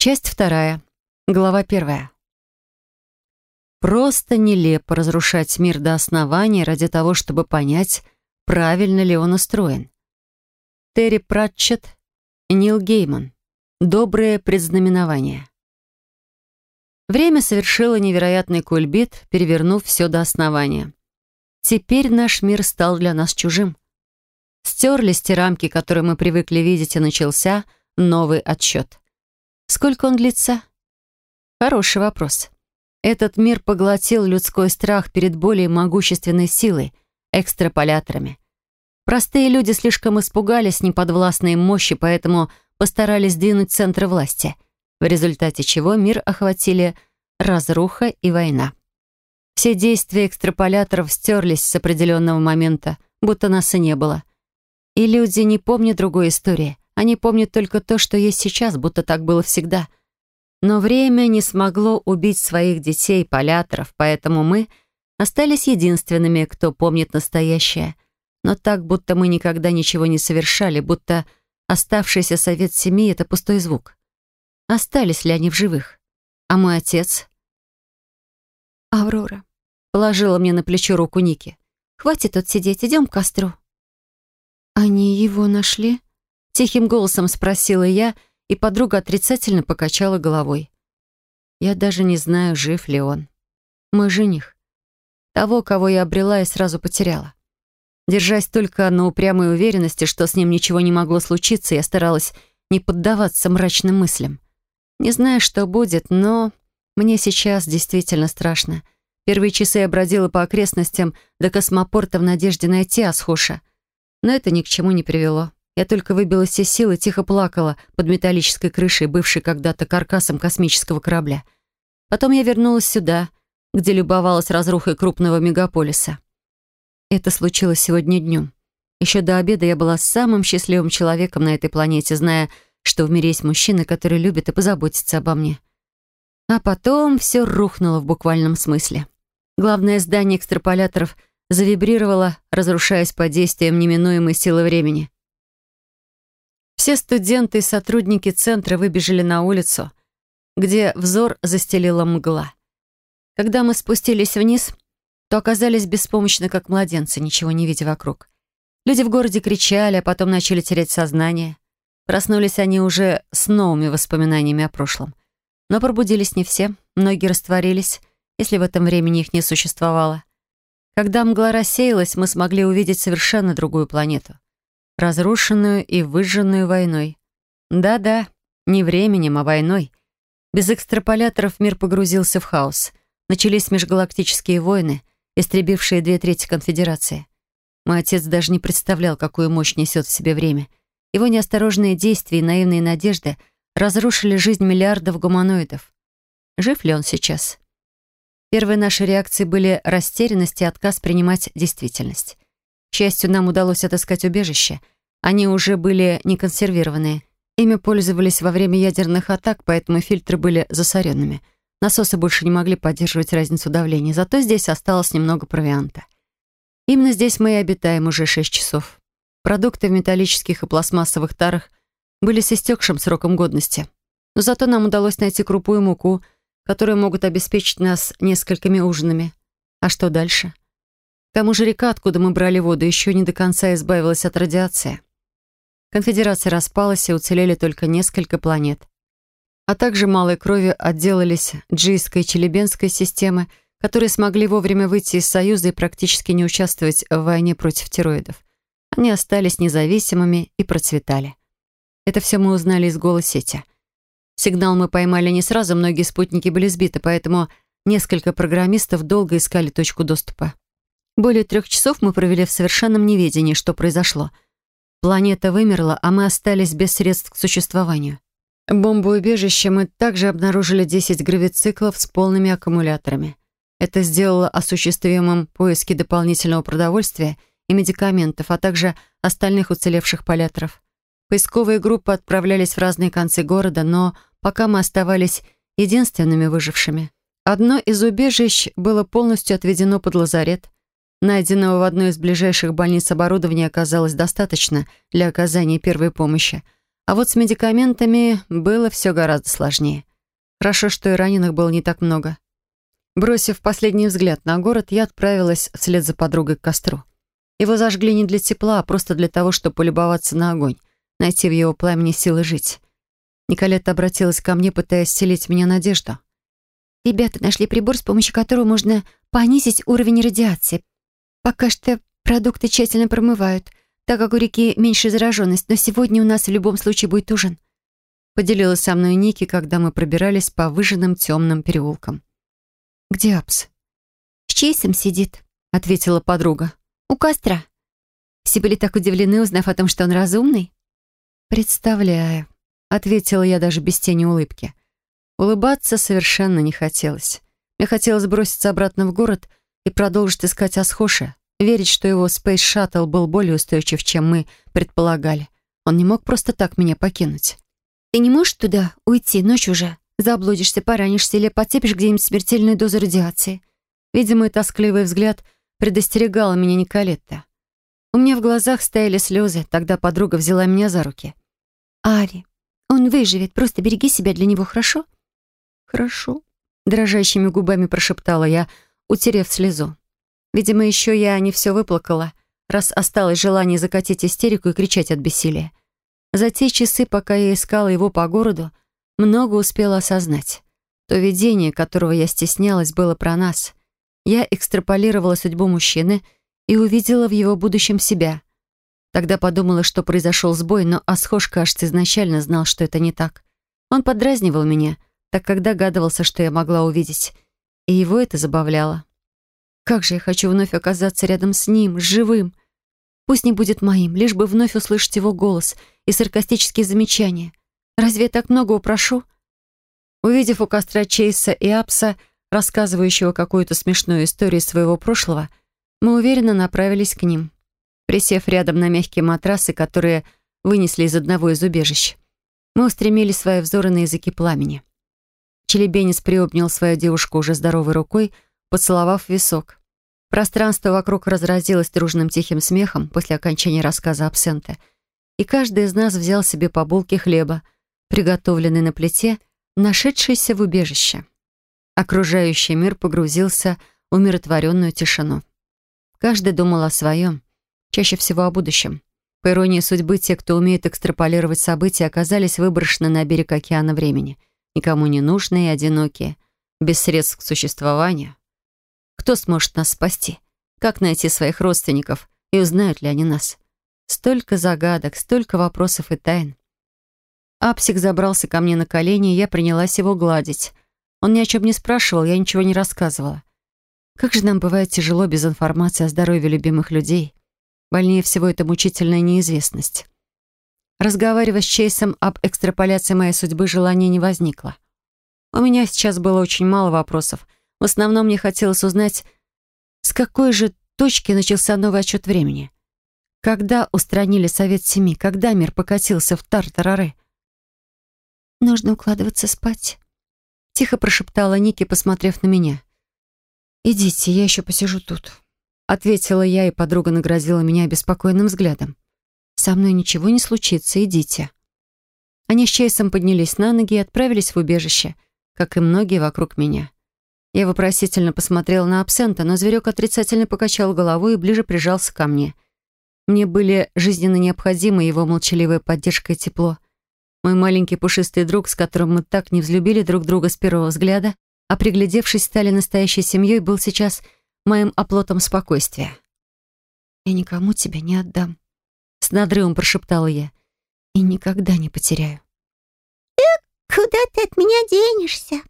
Часть вторая. Глава первая. Просто нелепо разрушать мир до основания ради того, чтобы понять, правильно ли он устроен. Терри Пратчетт Нил Гейман. Доброе предзнаменование. Время совершило невероятный кульбит, перевернув все до основания. Теперь наш мир стал для нас чужим. Стерлись те рамки, которые мы привыкли видеть, и начался новый отсчет. Сколько он длится? Хороший вопрос. Этот мир поглотил людской страх перед более могущественной силой, экстраполяторами. Простые люди слишком испугались неподвластной мощи, поэтому постарались двинуть центры власти, в результате чего мир охватили разруха и война. Все действия экстраполяторов стерлись с определенного момента, будто нас и не было. И люди не помнят другой истории — они помнят только то, что есть сейчас, будто так было всегда. Но время не смогло убить своих детей, поляторов, поэтому мы остались единственными, кто помнит настоящее. Но так, будто мы никогда ничего не совершали, будто оставшийся совет семьи — это пустой звук. Остались ли они в живых? А мой отец? «Аврора», — положила мне на плечо руку Ники. «Хватит тут сидеть, идем к костру». «Они его нашли?» Тихим голосом спросила я, и подруга отрицательно покачала головой. Я даже не знаю, жив ли он. Мой жених. Того, кого я обрела и сразу потеряла. Держась только на упрямой уверенности, что с ним ничего не могло случиться, я старалась не поддаваться мрачным мыслям. Не знаю, что будет, но мне сейчас действительно страшно. Первые часы я бродила по окрестностям до космопорта в надежде найти Асхоша. Но это ни к чему не привело. Я только выбилась все силы, тихо плакала под металлической крышей, бывшей когда-то каркасом космического корабля. Потом я вернулась сюда, где любовалась разрухой крупного мегаполиса. Это случилось сегодня днем. Еще до обеда я была самым счастливым человеком на этой планете, зная, что в мире есть мужчина, который любит и позаботится обо мне. А потом все рухнуло в буквальном смысле. Главное здание экстраполяторов завибрировало, разрушаясь под действием неминуемой силы времени. Все студенты и сотрудники центра выбежали на улицу, где взор застелила мгла. Когда мы спустились вниз, то оказались беспомощны, как младенцы, ничего не видя вокруг. Люди в городе кричали, а потом начали терять сознание. Проснулись они уже с новыми воспоминаниями о прошлом. Но пробудились не все, многие растворились, если в этом времени их не существовало. Когда мгла рассеялась, мы смогли увидеть совершенно другую планету разрушенную и выжженную войной. Да-да, не временем, а войной. Без экстраполяторов мир погрузился в хаос. Начались межгалактические войны, истребившие две трети конфедерации. Мой отец даже не представлял, какую мощь несет в себе время. Его неосторожные действия и наивные надежды разрушили жизнь миллиардов гуманоидов. Жив ли он сейчас? Первые наши реакции были растерянность и отказ принимать действительность. Счастью, нам удалось отыскать убежище. Они уже были не консервированные. Ими пользовались во время ядерных атак, поэтому фильтры были засоренными. Насосы больше не могли поддерживать разницу давления, зато здесь осталось немного провианта. Именно здесь мы и обитаем уже 6 часов. Продукты в металлических и пластмассовых тарах были с истекшим сроком годности. Но зато нам удалось найти крупу и муку, которые могут обеспечить нас несколькими ужинами. А что дальше? К тому же река, откуда мы брали воду, еще не до конца избавилась от радиации. Конфедерация распалась, и уцелели только несколько планет. А также малой кровью отделались джийской и челебенской системы, которые смогли вовремя выйти из Союза и практически не участвовать в войне против тероидов. Они остались независимыми и процветали. Это все мы узнали из голосети. Сигнал мы поймали не сразу, многие спутники были сбиты, поэтому несколько программистов долго искали точку доступа. Более трех часов мы провели в совершенном неведении, что произошло. Планета вымерла, а мы остались без средств к существованию. В бомбоубежище мы также обнаружили 10 гравициклов с полными аккумуляторами. Это сделало осуществимым поиски дополнительного продовольствия и медикаментов, а также остальных уцелевших поляторов. Поисковые группы отправлялись в разные концы города, но пока мы оставались единственными выжившими. Одно из убежищ было полностью отведено под лазарет, Найденного в одной из ближайших больниц оборудования оказалось достаточно для оказания первой помощи, А вот с медикаментами было все гораздо сложнее. Хорошо, что и раненых было не так много. Бросив последний взгляд на город, я отправилась вслед за подругой к костру. Его зажгли не для тепла, а просто для того, чтобы полюбоваться на огонь, найти в его пламени силы жить. Николетта обратилась ко мне, пытаясь селить меня надежду. «Ребята нашли прибор, с помощью которого можно понизить уровень радиации. Пока что продукты тщательно промывают так как у реки меньше зараженность, но сегодня у нас в любом случае будет ужин». Поделилась со мной Ники, когда мы пробирались по выжженным темным переулкам. «Где Апс?» «С Чейсом сидит», — ответила подруга. «У костра». Все были так удивлены, узнав о том, что он разумный. «Представляю», — ответила я даже без тени улыбки. Улыбаться совершенно не хотелось. Мне хотелось броситься обратно в город и продолжить искать Асхоша, Верить, что его Space Shuttle был более устойчив, чем мы предполагали. Он не мог просто так меня покинуть. «Ты не можешь туда уйти? Ночь уже. Заблудишься, поранишься или подцепишь где-нибудь смертельную дозу радиации». Видимо, тоскливый взгляд предостерегала меня Николетта. У меня в глазах стояли слезы, тогда подруга взяла меня за руки. «Ари, он выживет, просто береги себя для него, хорошо?» «Хорошо», — дрожащими губами прошептала я, утерев слезу. Видимо, еще я не все выплакала, раз осталось желание закатить истерику и кричать от бессилия. За те часы, пока я искала его по городу, много успела осознать. То видение, которого я стеснялась, было про нас. Я экстраполировала судьбу мужчины и увидела в его будущем себя. Тогда подумала, что произошел сбой, но Асхош, кажется, изначально знал, что это не так. Он подразнивал меня, так как догадывался, что я могла увидеть. И его это забавляло. Как же я хочу вновь оказаться рядом с ним, живым. Пусть не будет моим, лишь бы вновь услышать его голос и саркастические замечания. Разве я так много упрошу? Увидев у костра Чейса и Апса, рассказывающего какую-то смешную историю своего прошлого, мы уверенно направились к ним, присев рядом на мягкие матрасы, которые вынесли из одного из убежищ. Мы устремили свои взоры на языки пламени. Челебенец приобнял свою девушку уже здоровой рукой, поцеловав висок. Пространство вокруг разразилось дружным тихим смехом после окончания рассказа абсента, и каждый из нас взял себе по булке хлеба, приготовленный на плите, нашедшийся в убежище. Окружающий мир погрузился в умиротворенную тишину. Каждый думал о своем, чаще всего о будущем. По иронии судьбы, те, кто умеет экстраполировать события, оказались выброшены на берег океана времени, никому не нужные и одинокие, без средств к существованию. Кто сможет нас спасти? Как найти своих родственников? И узнают ли они нас? Столько загадок, столько вопросов и тайн. Апсик забрался ко мне на колени, и я принялась его гладить. Он ни о чем не спрашивал, я ничего не рассказывала. Как же нам бывает тяжело без информации о здоровье любимых людей. Больнее всего это мучительная неизвестность. Разговаривая с Чейсом об экстраполяции моей судьбы, желания не возникло. У меня сейчас было очень мало вопросов — в основном мне хотелось узнать, с какой же точки начался новый отчет времени. Когда устранили Совет Семи? Когда мир покатился в Тартарары? «Нужно укладываться спать», — тихо прошептала Ники, посмотрев на меня. «Идите, я еще посижу тут», — ответила я, и подруга нагрозила меня беспокойным взглядом. «Со мной ничего не случится, идите». Они с Чейсом поднялись на ноги и отправились в убежище, как и многие вокруг меня. Я вопросительно посмотрела на абсента, но зверек отрицательно покачал головой и ближе прижался ко мне. Мне были жизненно необходимы его молчаливая поддержка и тепло. Мой маленький пушистый друг, с которым мы так не взлюбили друг друга с первого взгляда, а приглядевшись, стали настоящей семьей, был сейчас моим оплотом спокойствия. «Я никому тебя не отдам», — с надрывом прошептала я, — «и никогда не потеряю». «Э, куда ты от меня денешься?»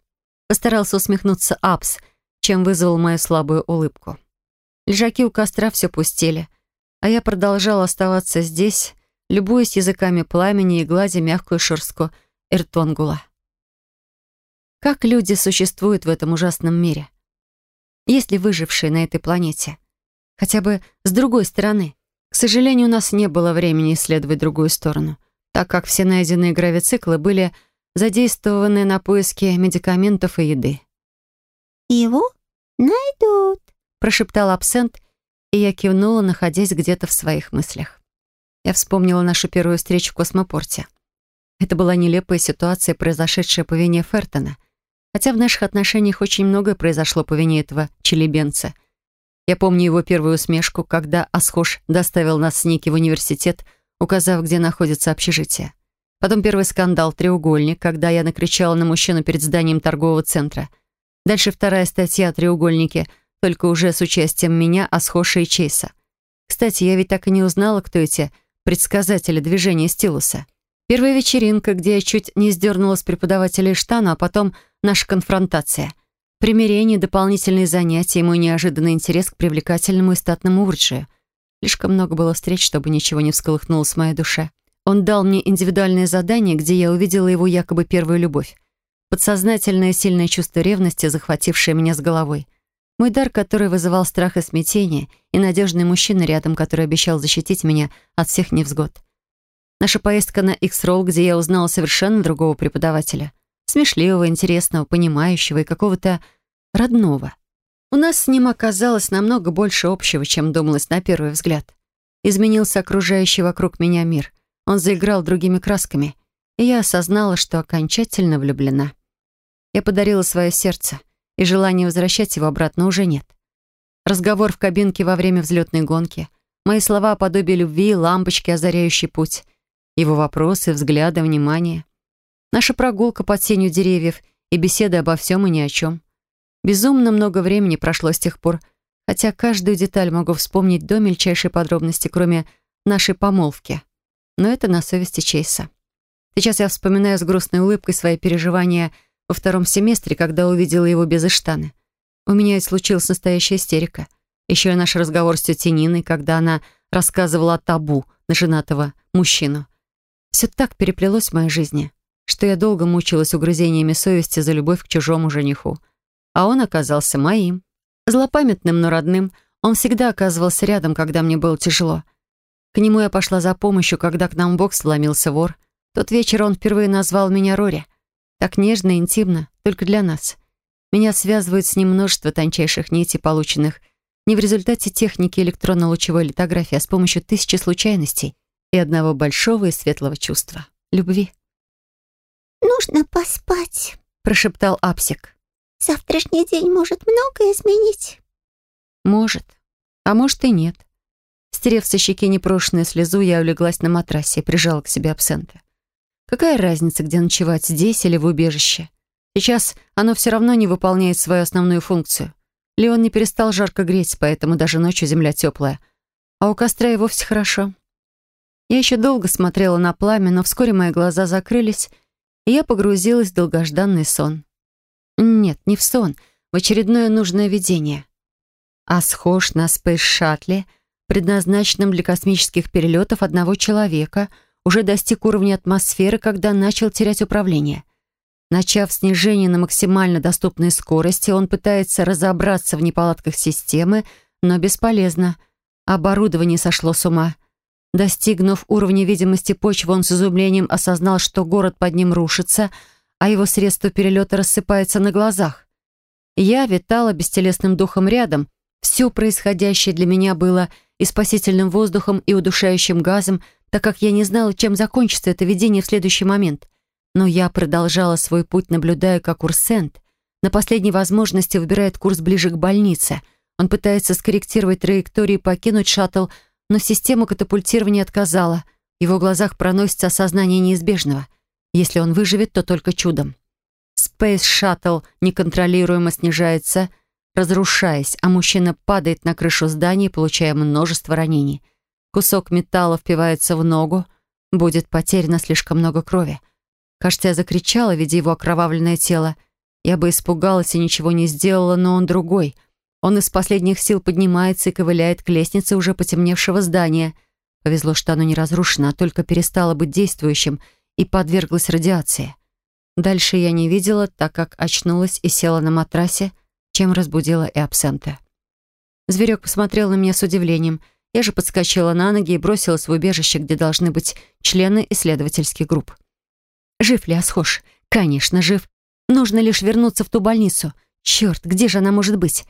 Постарался усмехнуться Апс, чем вызвал мою слабую улыбку. Лежаки у костра все пустели, а я продолжала оставаться здесь, любуясь языками пламени и гладя мягкую шерстку эртонгула. Как люди существуют в этом ужасном мире? Есть ли выжившие на этой планете? Хотя бы с другой стороны. К сожалению, у нас не было времени исследовать другую сторону, так как все найденные гравициклы были задействованы на поиски медикаментов и еды. «Его найдут», — прошептал абсент, и я кивнула, находясь где-то в своих мыслях. Я вспомнила нашу первую встречу в космопорте. Это была нелепая ситуация, произошедшая по вине Фертона. Хотя в наших отношениях очень многое произошло по вине этого челебенца. Я помню его первую усмешку, когда Асхош доставил нас с Ники в университет, указав, где находится общежитие. Потом первый скандал «Треугольник», когда я накричала на мужчину перед зданием торгового центра. Дальше вторая статья о треугольнике, только уже с участием меня, Асхоша и Чейса. Кстати, я ведь так и не узнала, кто эти предсказатели движения стилуса. Первая вечеринка, где я чуть не сдернула с преподавателя штана, а потом наша конфронтация. Примирение, дополнительные занятия и мой неожиданный интерес к привлекательному и статному Урджию. Слишком много было встреч, чтобы ничего не всколыхнулось в моей душе. Он дал мне индивидуальное задание, где я увидела его якобы первую любовь. Подсознательное сильное чувство ревности, захватившее меня с головой. Мой дар, который вызывал страх и смятение, и надежный мужчина рядом, который обещал защитить меня от всех невзгод. Наша поездка на X-Roll, где я узнала совершенно другого преподавателя. Смешливого, интересного, понимающего и какого-то родного. У нас с ним оказалось намного больше общего, чем думалось на первый взгляд. Изменился окружающий вокруг меня мир. Он заиграл другими красками, и я осознала, что окончательно влюблена. Я подарила свое сердце, и желания возвращать его обратно уже нет. Разговор в кабинке во время взлетной гонки, мои слова о подобии любви, лампочки, озаряющей путь, его вопросы, взгляды, внимание. Наша прогулка под сенью деревьев и беседы обо всем и ни о чем. Безумно много времени прошло с тех пор, хотя каждую деталь могу вспомнить до мельчайшей подробности, кроме нашей помолвки. Но это на совести Чейса. Сейчас я вспоминаю с грустной улыбкой свои переживания – во втором семестре, когда увидела его без Иштаны. У меня ведь случилась настоящая истерика. Еще и наш разговор с тетей Ниной, когда она рассказывала о табу на женатого мужчину. Все так переплелось в моей жизни, что я долго мучилась угрызениями совести за любовь к чужому жениху. А он оказался моим. Злопамятным, но родным. Он всегда оказывался рядом, когда мне было тяжело. К нему я пошла за помощью, когда к нам в бокс вломился вор. Тот вечер он впервые назвал меня Рори — так нежно и интимно, только для нас. Меня связывают с ним множество тончайших нитей, полученных не в результате техники электронно-лучевой литографии, а с помощью тысячи случайностей и одного большого и светлого чувства — любви. «Нужно поспать», — прошептал Апсик. «Завтрашний день может многое изменить». «Может. А может и нет». Стерев со щеки непрошенную слезу, я улеглась на матрасе и прижала к себе абсента. Какая разница, где ночевать, здесь или в убежище? Сейчас оно все равно не выполняет свою основную функцию. Леон не перестал жарко греть, поэтому даже ночью земля теплая. А у костра и вовсе хорошо. Я еще долго смотрела на пламя, но вскоре мои глаза закрылись, и я погрузилась в долгожданный сон. Нет, не в сон, в очередное нужное видение. А схож на спейс-шаттле, предназначенном для космических перелетов одного человека — уже достиг уровня атмосферы, когда начал терять управление. Начав снижение на максимально доступной скорости, он пытается разобраться в неполадках системы, но бесполезно. Оборудование сошло с ума. Достигнув уровня видимости почвы, он с изумлением осознал, что город под ним рушится, а его средства перелета рассыпаются на глазах. Я витала бестелесным духом рядом. Все происходящее для меня было и спасительным воздухом, и удушающим газом — так как я не знала, чем закончится это видение в следующий момент. Но я продолжала свой путь, наблюдая, как Урсент на последней возможности выбирает курс ближе к больнице. Он пытается скорректировать траекторию и покинуть шаттл, но система катапультирования отказала. В его глазах проносится осознание неизбежного. Если он выживет, то только чудом. Shuttle неконтролируемо снижается, разрушаясь, а мужчина падает на крышу здания, получая множество ранений — Кусок металла впивается в ногу. Будет потеряно слишком много крови. Кажется, я закричала, видя его окровавленное тело. Я бы испугалась и ничего не сделала, но он другой. Он из последних сил поднимается и ковыляет к лестнице уже потемневшего здания. Повезло, что оно не разрушено, а только перестало быть действующим и подверглось радиации. Дальше я не видела, так как очнулась и села на матрасе, чем разбудила и абсента. Зверек посмотрел на меня с удивлением — я же подскочила на ноги и бросилась в убежище, где должны быть члены исследовательских групп. Жив ли Асхош? Конечно, жив. Нужно лишь вернуться в ту больницу. Черт, где же она может быть?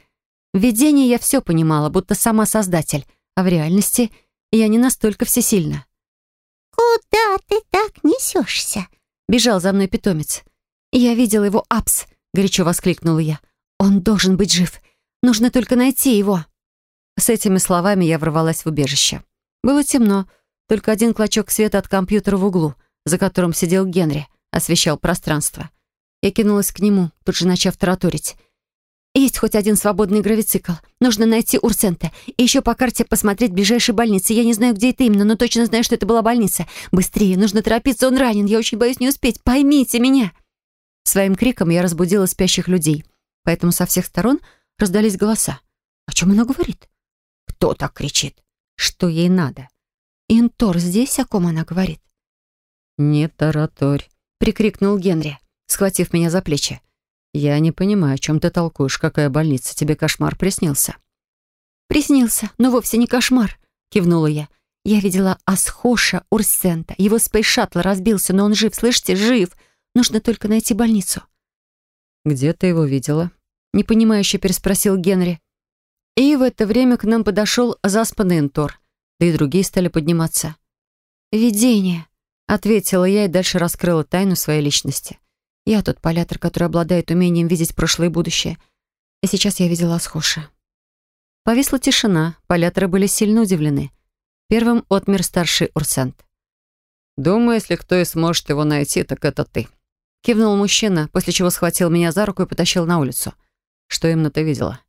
В видении я все понимала, будто сама создатель, а в реальности я не настолько всесильна. «Куда ты так несешься? бежал за мной питомец. «Я видела его апс!» — горячо воскликнула я. «Он должен быть жив. Нужно только найти его». С этими словами я ворвалась в убежище. Было темно, только один клочок света от компьютера в углу, за которым сидел Генри, освещал пространство. Я кинулась к нему, тут же начав тараторить. «Есть хоть один свободный гравицикл. Нужно найти Урсента. И еще по карте посмотреть ближайшие больницы. Я не знаю, где это именно, но точно знаю, что это была больница. Быстрее, нужно торопиться, он ранен. Я очень боюсь не успеть. Поймите меня!» Своим криком я разбудила спящих людей, поэтому со всех сторон раздались голоса. «О чем она говорит?» «Кто так кричит?» «Что ей надо?» «Интор здесь, о ком она говорит?» «Не тараторь», — прикрикнул Генри, схватив меня за плечи. «Я не понимаю, о чем ты толкуешь. Какая больница? Тебе кошмар приснился?» «Приснился, но вовсе не кошмар», — кивнула я. «Я видела Асхоша Урсента. Его спейс-шаттл разбился, но он жив, слышите? Жив! Нужно только найти больницу». «Где ты его видела?» — непонимающе переспросил Генри. И в это время к нам подошел заспанный Энтор, да и другие стали подниматься. «Видение», — ответила я и дальше раскрыла тайну своей личности. Я тот полятор, который обладает умением видеть прошлое и будущее. И сейчас я видела Асхоша. Повисла тишина, поляторы были сильно удивлены. Первым отмер старший Урсент. «Думаю, если кто и сможет его найти, так это ты», — кивнул мужчина, после чего схватил меня за руку и потащил на улицу. «Что именно ты видела?»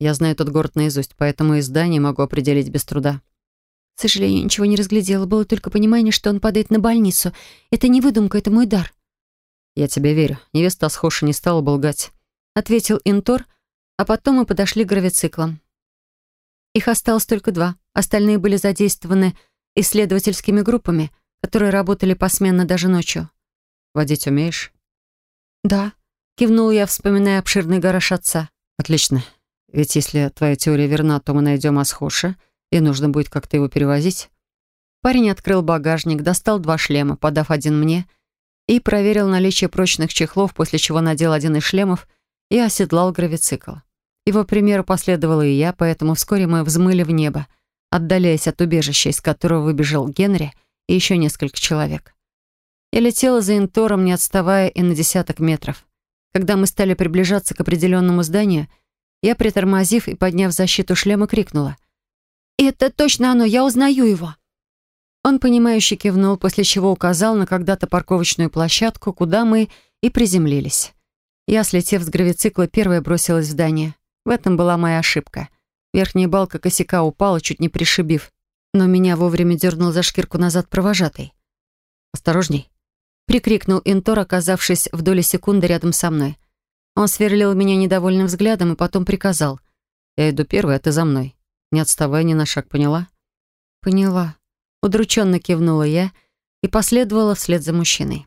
«Я знаю тот город наизусть, поэтому и здание могу определить без труда». К сожалению, ничего не разглядела. Было только понимание, что он падает на больницу. Это не выдумка, это мой дар. «Я тебе верю. Невеста Асхоша не стала бы лгать», — ответил Интор, а потом мы подошли к гравициклам. Их осталось только два. Остальные были задействованы исследовательскими группами, которые работали посменно даже ночью. «Водить умеешь?» «Да», — кивнул я, вспоминая обширный гараж отца. «Отлично. Ведь если твоя теория верна, то мы найдем Асхоша, и нужно будет как-то его перевозить». Парень открыл багажник, достал два шлема, подав один мне — и проверил наличие прочных чехлов, после чего надел один из шлемов и оседлал гравицикл. Его примеру последовала и я, поэтому вскоре мы взмыли в небо, отдаляясь от убежища, из которого выбежал Генри и еще несколько человек. Я летела за Интором, не отставая и на десяток метров. Когда мы стали приближаться к определенному зданию, я, притормозив и подняв защиту шлема, крикнула. «Это точно оно! Я узнаю его!» Он, понимающе кивнул, после чего указал на когда-то парковочную площадку, куда мы и приземлились. Я, слетев с гравицикла, первая бросилась в здание. В этом была моя ошибка. Верхняя балка косяка упала, чуть не пришибив, но меня вовремя дернул за шкирку назад провожатый. «Осторожней!» — прикрикнул Интор, оказавшись в доли секунды рядом со мной. Он сверлил меня недовольным взглядом и потом приказал. «Я иду первой, а ты за мной. Не отставай ни на шаг, поняла?» «Поняла», Удрученно кивнула я и последовала вслед за мужчиной.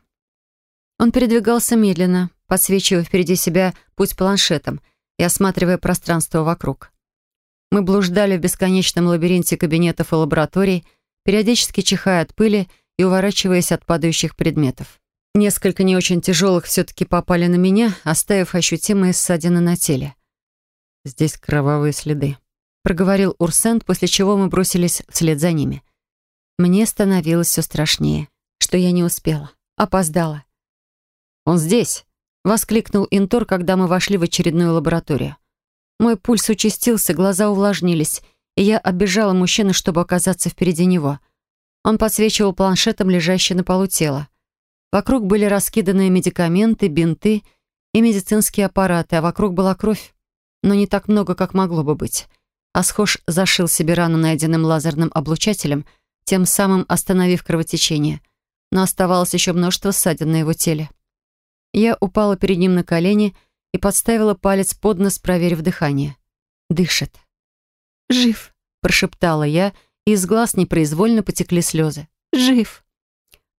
Он передвигался медленно, подсвечивая впереди себя путь планшетом и осматривая пространство вокруг. Мы блуждали в бесконечном лабиринте кабинетов и лабораторий, периодически чихая от пыли и уворачиваясь от падающих предметов. Несколько не очень тяжелых все-таки попали на меня, оставив ощутимые ссадины на теле. «Здесь кровавые следы», — проговорил Урсент, после чего мы бросились вслед за ними. Мне становилось все страшнее, что я не успела, опоздала. «Он здесь!» — воскликнул Интор, когда мы вошли в очередную лабораторию. Мой пульс участился, глаза увлажнились, и я оббежала мужчину, чтобы оказаться впереди него. Он подсвечивал планшетом, лежащий на полу тела. Вокруг были раскиданы медикаменты, бинты и медицинские аппараты, а вокруг была кровь. Но не так много, как могло бы быть. Асхош зашил себе рану найденным лазерным облучателем — тем самым остановив кровотечение. Но оставалось еще множество ссадин на его теле. Я упала перед ним на колени и подставила палец под нос, проверив дыхание. Дышит. «Жив», — прошептала я, и из глаз непроизвольно потекли слезы. «Жив».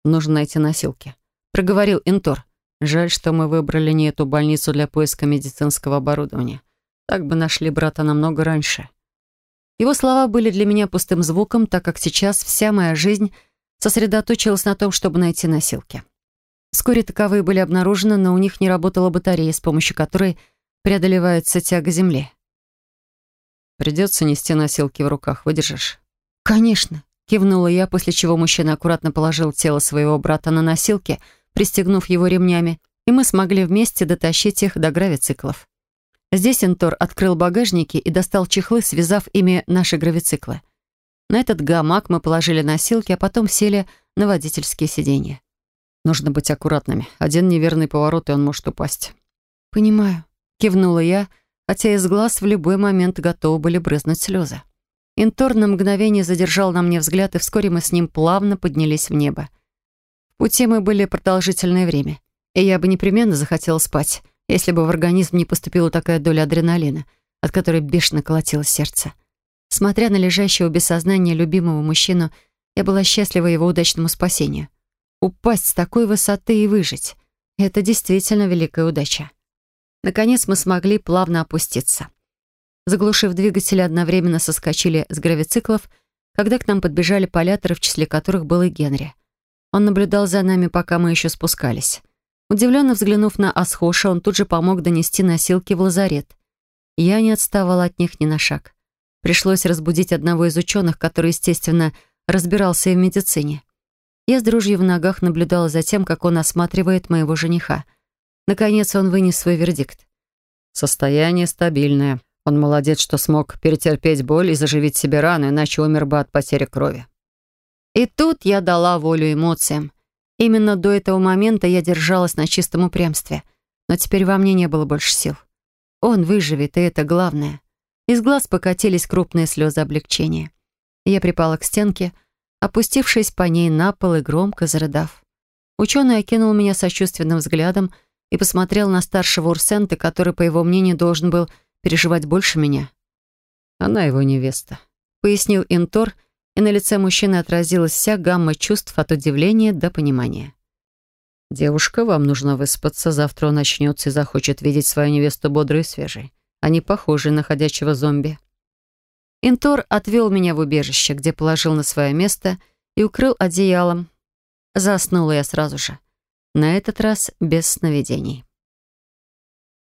«Нужно найти носилки», — проговорил Интор. «Жаль, что мы выбрали не эту больницу для поиска медицинского оборудования. Так бы нашли брата намного раньше». Его слова были для меня пустым звуком, так как сейчас вся моя жизнь сосредоточилась на том, чтобы найти носилки. Вскоре таковые были обнаружены, но у них не работала батарея, с помощью которой преодолевается тяга Земли. «Придется нести носилки в руках. Выдержишь?» «Конечно», — кивнула я, после чего мужчина аккуратно положил тело своего брата на носилки, пристегнув его ремнями, и мы смогли вместе дотащить их до гравициклов. Здесь Интор открыл багажники и достал чехлы, связав ими наши гравициклы. На этот гамак мы положили носилки, а потом сели на водительские сиденья. Нужно быть аккуратными. Один неверный поворот, и он может упасть. «Понимаю», — кивнула я, хотя из глаз в любой момент готовы были брызнуть слезы. Интор на мгновение задержал на мне взгляд, и вскоре мы с ним плавно поднялись в небо. В пути мы были продолжительное время, и я бы непременно захотела спать, если бы в организм не поступила такая доля адреналина, от которой бешено колотилось сердце. Смотря на лежащего без сознания любимого мужчину, я была счастлива его удачному спасению. Упасть с такой высоты и выжить — это действительно великая удача. Наконец мы смогли плавно опуститься. Заглушив двигатели, одновременно соскочили с гравициклов, когда к нам подбежали поляторы, в числе которых был и Генри. Он наблюдал за нами, пока мы еще спускались. Удивленно взглянув на Асхоша, он тут же помог донести носилки в лазарет. Я не отставала от них ни на шаг. Пришлось разбудить одного из ученых, который, естественно, разбирался и в медицине. Я с дрожью в ногах наблюдала за тем, как он осматривает моего жениха. Наконец он вынес свой вердикт. «Состояние стабильное. Он молодец, что смог перетерпеть боль и заживить себе рану, иначе умер бы от потери крови». И тут я дала волю эмоциям. Именно до этого момента я держалась на чистом упрямстве. Но теперь во мне не было больше сил. Он выживет, и это главное. Из глаз покатились крупные слезы облегчения. Я припала к стенке, опустившись по ней на пол и громко зарыдав. Ученый окинул меня сочувственным взглядом и посмотрел на старшего Урсента, который, по его мнению, должен был переживать больше меня. «Она его невеста», — пояснил Интор, — и на лице мужчины отразилась вся гамма чувств от удивления до понимания. «Девушка, вам нужно выспаться. Завтра он начнется и захочет видеть свою невесту бодрой и свежей, а не похожей на ходячего зомби». Интор отвел меня в убежище, где положил на свое место и укрыл одеялом. Заснула я сразу же. На этот раз без сновидений.